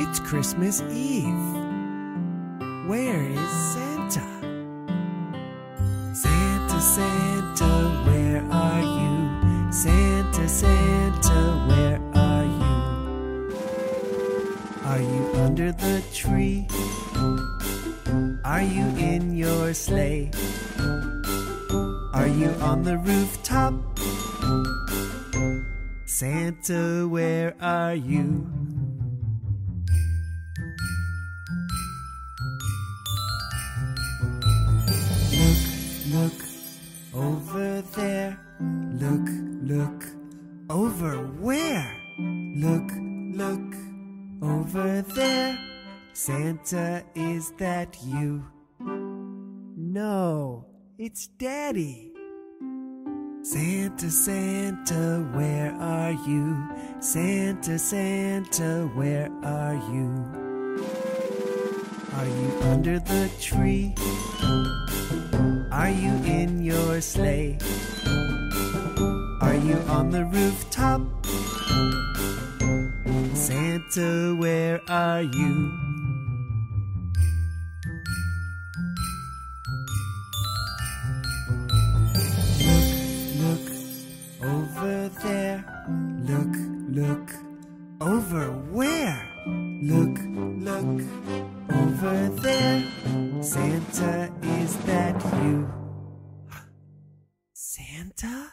It's Christmas Eve. Where is Santa? Santa, Santa, where are you? Santa, Santa, where are you? Are you under the tree? Are you in your sleigh? Are you on the rooftop? Santa, where are you? Look, over there. Look, look over where? Look, look over there. Santa, is that you? No, it's Daddy. Santa, Santa, where are you? Santa, Santa, where are you? Are you under the tree? Are you in your sleigh? Are you on the rooftop? Santa, where are you? Look, look over there. Look, look over where? Look, look over there. Santa, is that you? Santa?